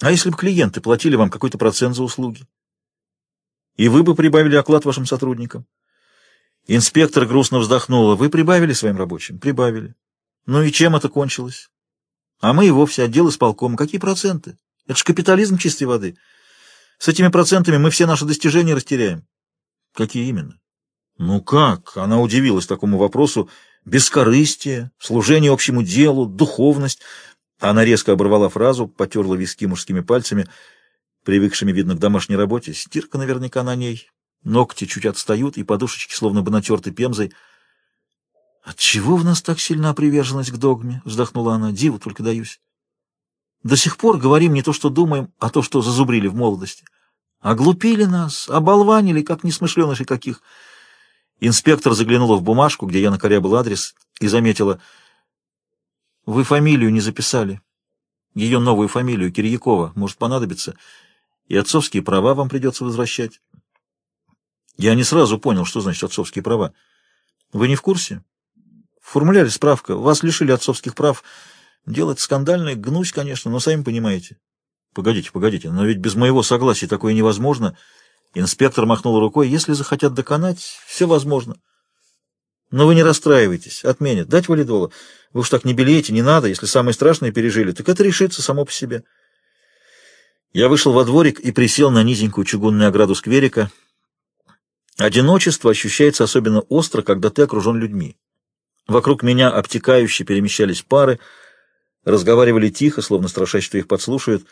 А если бы клиенты платили вам какой-то процент за услуги? И вы бы прибавили оклад вашим сотрудникам? Инспектор грустно вздохнула. Вы прибавили своим рабочим? Прибавили. Ну и чем это кончилось? А мы и вовсе отдел исполкома. Какие проценты? Это же капитализм чистой воды. С этими процентами мы все наши достижения растеряем. Какие именно? Ну как? Она удивилась такому вопросу. Бескорыстие, служение общему делу, духовность. Она резко оборвала фразу, потерла виски мужскими пальцами, привыкшими, видно, к домашней работе. Стирка наверняка на ней. Ногти чуть отстают, и подушечки словно бы натерты пемзой. «Отчего в нас так сильна приверженность к догме?» — вздохнула она. «Диву только даюсь. До сих пор говорим не то, что думаем, а то, что зазубрили в молодости. Оглупили нас, оболванили, как несмышленыши каких». Инспектор заглянула в бумажку, где я накорябал адрес, и заметила. «Вы фамилию не записали. Ее новую фамилию, Кирьякова, может понадобиться, и отцовские права вам придется возвращать». Я не сразу понял, что значит отцовские права. Вы не в курсе? В формуляре справка. Вас лишили отцовских прав. Дело это скандальное, гнусь, конечно, но сами понимаете. Погодите, погодите, но ведь без моего согласия такое невозможно. Инспектор махнул рукой. Если захотят доконать, все возможно. Но вы не расстраивайтесь, отменят. Дать валидола. Вы уж так не белеете, не надо. Если самое страшное пережили, так это решится само по себе. Я вышел во дворик и присел на низенькую чугунную ограду скверика. Одиночество ощущается особенно остро, когда ты окружен людьми. Вокруг меня обтекающе перемещались пары, разговаривали тихо, словно страшась, что их подслушают.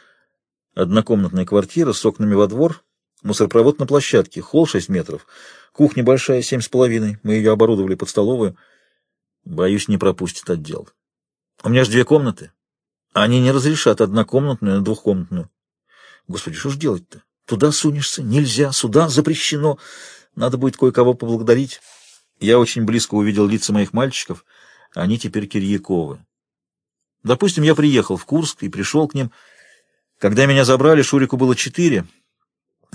Однокомнатная квартира с окнами во двор, мусоропровод на площадке, холл 6 метров, кухня большая, семь с половиной, мы ее оборудовали под столовую. Боюсь, не пропустит отдел. У меня же две комнаты. Они не разрешат однокомнатную на двухкомнатную. Господи, что ж делать-то? Туда сунешься? Нельзя. Сюда запрещено. Надо будет кое-кого поблагодарить. Я очень близко увидел лица моих мальчиков. Они теперь Кирьяковы. Допустим, я приехал в Курск и пришел к ним. Когда меня забрали, Шурику было четыре.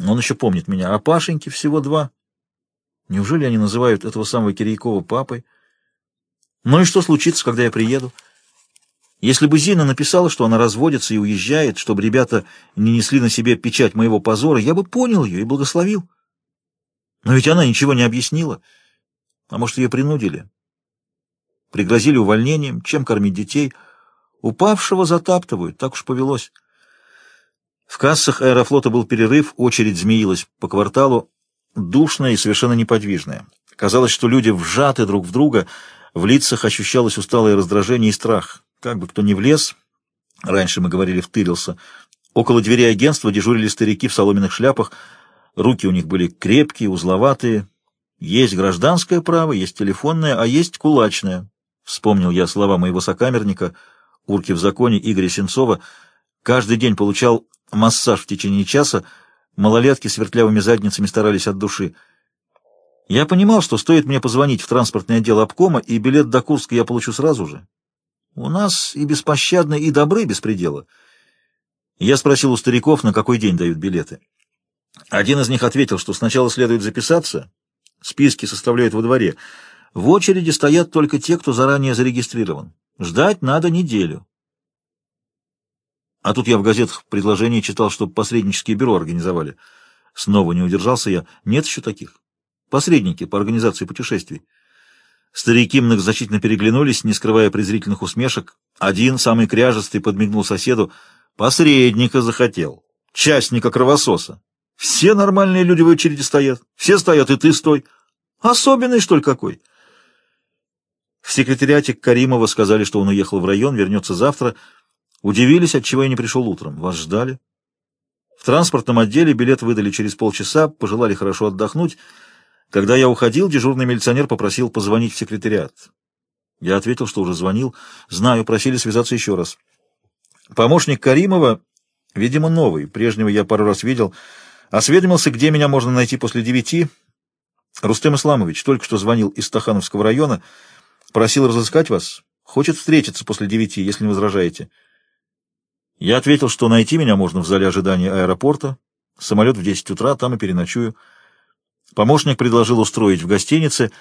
Он еще помнит меня. А Пашеньке всего два. Неужели они называют этого самого Кирьякова папой? Ну и что случится, когда я приеду? Если бы Зина написала, что она разводится и уезжает, чтобы ребята не несли на себе печать моего позора, я бы понял ее и благословил. Но ведь она ничего не объяснила. А может, ее принудили? Пригрозили увольнением, чем кормить детей. Упавшего затаптывают, так уж повелось. В кассах аэрофлота был перерыв, очередь змеилась по кварталу, душная и совершенно неподвижная. Казалось, что люди вжаты друг в друга, в лицах ощущалось усталое раздражение и страх. Как бы кто ни влез, раньше мы говорили «втырился», около двери агентства дежурили старики в соломенных шляпах, Руки у них были крепкие, узловатые. Есть гражданское право, есть телефонное, а есть кулачное. Вспомнил я слова моего сокамерника, урки в законе Игоря Сенцова. Каждый день получал массаж в течение часа, малолетки с вертлявыми задницами старались от души. Я понимал, что стоит мне позвонить в транспортное отдел обкома, и билет до Курска я получу сразу же. У нас и беспощадно, и добры без предела. Я спросил у стариков, на какой день дают билеты. Один из них ответил, что сначала следует записаться, списки составляют во дворе. В очереди стоят только те, кто заранее зарегистрирован. Ждать надо неделю. А тут я в газетах предложение читал, чтобы посреднические бюро организовали. Снова не удержался я. Нет еще таких. Посредники по организации путешествий. Старики многозначительно переглянулись, не скрывая презрительных усмешек. Один, самый кряжестый, подмигнул соседу. Посредника захотел. Частника-кровососа. Все нормальные люди в очереди стоят. Все стоят, и ты стой. Особенный, что ли, какой? В секретариате Каримова сказали, что он уехал в район, вернется завтра. Удивились, отчего я не пришел утром. Вас ждали. В транспортном отделе билет выдали через полчаса, пожелали хорошо отдохнуть. Когда я уходил, дежурный милиционер попросил позвонить в секретариат. Я ответил, что уже звонил. Знаю, просили связаться еще раз. Помощник Каримова, видимо, новый. Прежнего я пару раз видел. Осведомился, где меня можно найти после девяти. Рустем Исламович только что звонил из Стахановского района, просил разыскать вас. Хочет встретиться после девяти, если не возражаете. Я ответил, что найти меня можно в зале ожидания аэропорта. Самолет в десять утра, там и переночую. Помощник предложил устроить в гостинице.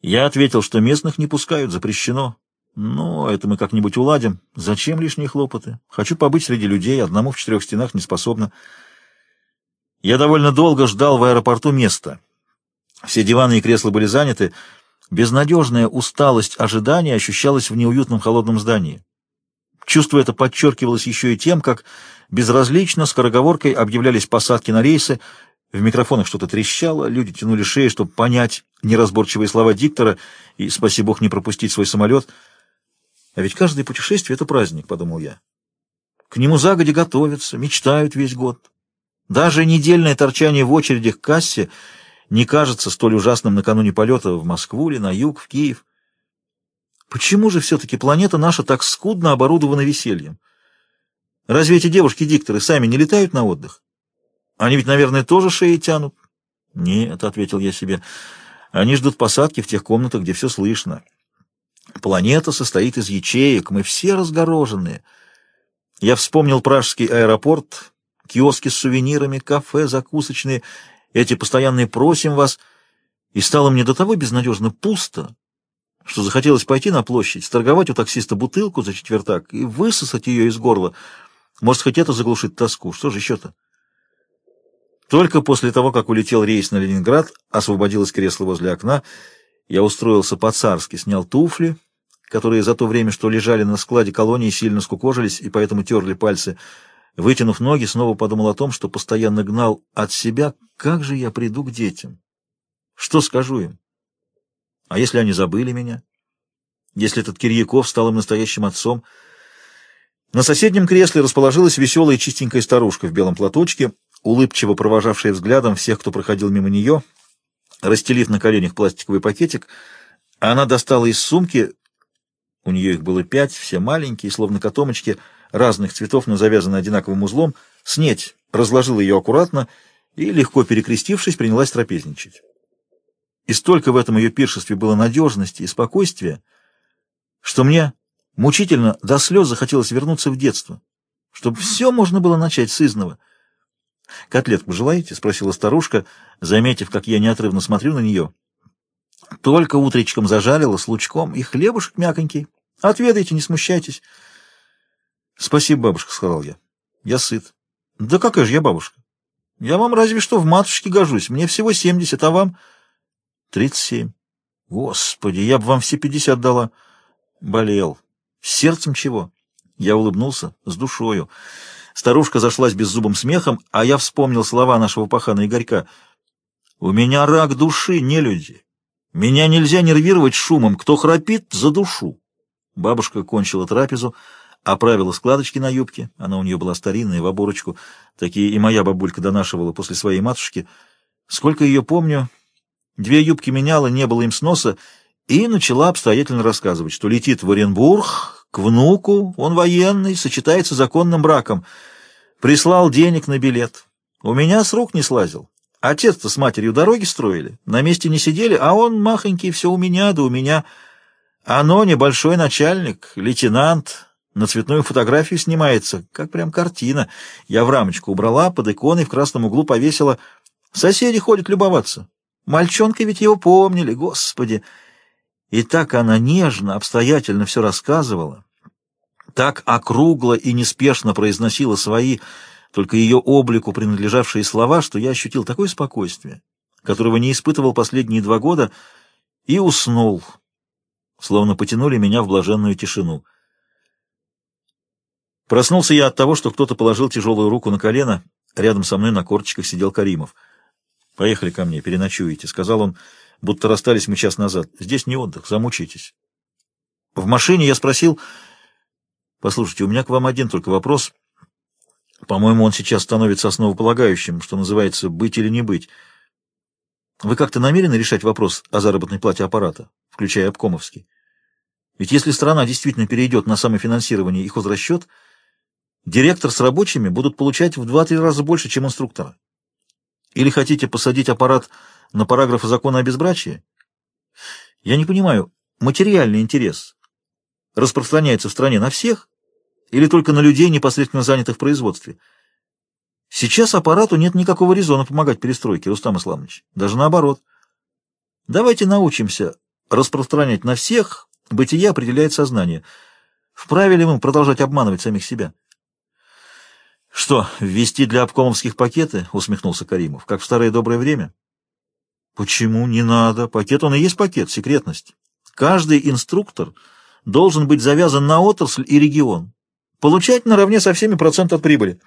Я ответил, что местных не пускают, запрещено. Но это мы как-нибудь уладим. Зачем лишние хлопоты? Хочу побыть среди людей, одному в четырех стенах не способна. Я довольно долго ждал в аэропорту места. Все диваны и кресла были заняты. Безнадежная усталость ожидания ощущалась в неуютном холодном здании. Чувство это подчеркивалось еще и тем, как безразлично скороговоркой объявлялись посадки на рейсы, в микрофонах что-то трещало, люди тянули шеи, чтобы понять неразборчивые слова диктора и, спаси бог, не пропустить свой самолет. А ведь каждое путешествие — это праздник, — подумал я. К нему загоди готовятся, мечтают весь год. Даже недельное торчание в очереди к кассе не кажется столь ужасным накануне полета в Москву или на юг, в Киев. Почему же все-таки планета наша так скудно оборудована весельем? Разве эти девушки-дикторы сами не летают на отдых? Они ведь, наверное, тоже шеи тянут. Нет, — ответил я себе, — они ждут посадки в тех комнатах, где все слышно. Планета состоит из ячеек, мы все разгороженные. Я вспомнил пражский аэропорт, киоски с сувенирами, кафе, закусочные, эти постоянные «просим вас», и стало мне до того безнадежно пусто, что захотелось пойти на площадь, сторговать у таксиста бутылку за четвертак и высосать ее из горла. Может, хоть это заглушит тоску. Что же еще-то? Только после того, как улетел рейс на Ленинград, освободилось кресло возле окна, я устроился по-царски, снял туфли, которые за то время, что лежали на складе колонии, сильно скукожились и поэтому терли пальцы. Вытянув ноги, снова подумал о том, что постоянно гнал от себя, как же я приду к детям. Что скажу им? А если они забыли меня? Если этот Кирьяков стал им настоящим отцом? На соседнем кресле расположилась веселая чистенькая старушка в белом платочке, улыбчиво провожавшая взглядом всех, кто проходил мимо нее. Расстелив на коленях пластиковый пакетик, она достала из сумки, у нее их было пять, все маленькие, словно котомочки, разных цветов, но завязаны одинаковым узлом, снеть, разложила ее аккуратно и, легко перекрестившись, принялась трапезничать. И столько в этом ее пиршестве было надежности и спокойствия, что мне мучительно до слез захотелось вернуться в детство, чтобы все можно было начать с изного — «Котлетку желаете?» — спросила старушка, заметив, как я неотрывно смотрю на нее. «Только утречком зажарила с лучком и хлебушек мяконький. Отведайте, не смущайтесь». «Спасибо, бабушка», — сказал я. «Я сыт». «Да какая же я бабушка? Я вам разве что в матушке гожусь. Мне всего семьдесят, а вам...» «Тридцать семь». «Господи, я бы вам все пятьдесят дала». «Болел. Сердцем чего?» Я улыбнулся. «С душою». Старушка зашлась беззубым смехом, а я вспомнил слова нашего пахана Игорька. «У меня рак души, не люди. Меня нельзя нервировать шумом. Кто храпит, за душу». Бабушка кончила трапезу, оправила складочки на юбке. Она у нее была старинная, в оборочку. Такие и моя бабулька донашивала после своей матушки. Сколько ее помню, две юбки меняла, не было им сноса, и начала обстоятельно рассказывать, что летит в Оренбург, к внуку, он военный, сочетается законным браком. Прислал денег на билет. У меня с рук не слазил. Отец-то с матерью дороги строили, на месте не сидели, а он махонький, все у меня, да у меня. Оно небольшой начальник, лейтенант, на цветную фотографию снимается, как прям картина. Я в рамочку убрала, под иконой в красном углу повесила. Соседи ходят любоваться. Мальчонка ведь его помнили, господи. И так она нежно, обстоятельно все рассказывала, так округло и неспешно произносила свои, только ее облику принадлежавшие слова, что я ощутил такое спокойствие, которого не испытывал последние два года, и уснул, словно потянули меня в блаженную тишину. Проснулся я от того, что кто-то положил тяжелую руку на колено, рядом со мной на корточках сидел Каримов. «Поехали ко мне, переночуете», — сказал он, — будто расстались мы час назад. Здесь не отдых, замучитесь. В машине я спросил, послушайте, у меня к вам один только вопрос. По-моему, он сейчас становится основополагающим, что называется «быть или не быть». Вы как-то намерены решать вопрос о заработной плате аппарата, включая обкомовский? Ведь если страна действительно перейдет на самофинансирование и хозрасчет, директор с рабочими будут получать в 2-3 раза больше, чем инструктора. Или хотите посадить аппарат на параграфы закона о безбрачии? Я не понимаю, материальный интерес распространяется в стране на всех или только на людей, непосредственно занятых в производстве? Сейчас аппарату нет никакого резона помогать перестройке, Рустам Исламович. Даже наоборот. Давайте научимся распространять на всех Бытие определяет сознание. Вправе ли мы продолжать обманывать самих себя? «Что, ввести для обкомовских пакеты?» — усмехнулся Каримов. «Как в старое доброе время?» «Почему? Не надо. Пакет он и есть пакет, секретность. Каждый инструктор должен быть завязан на отрасль и регион. Получать наравне со всеми процент от прибыли».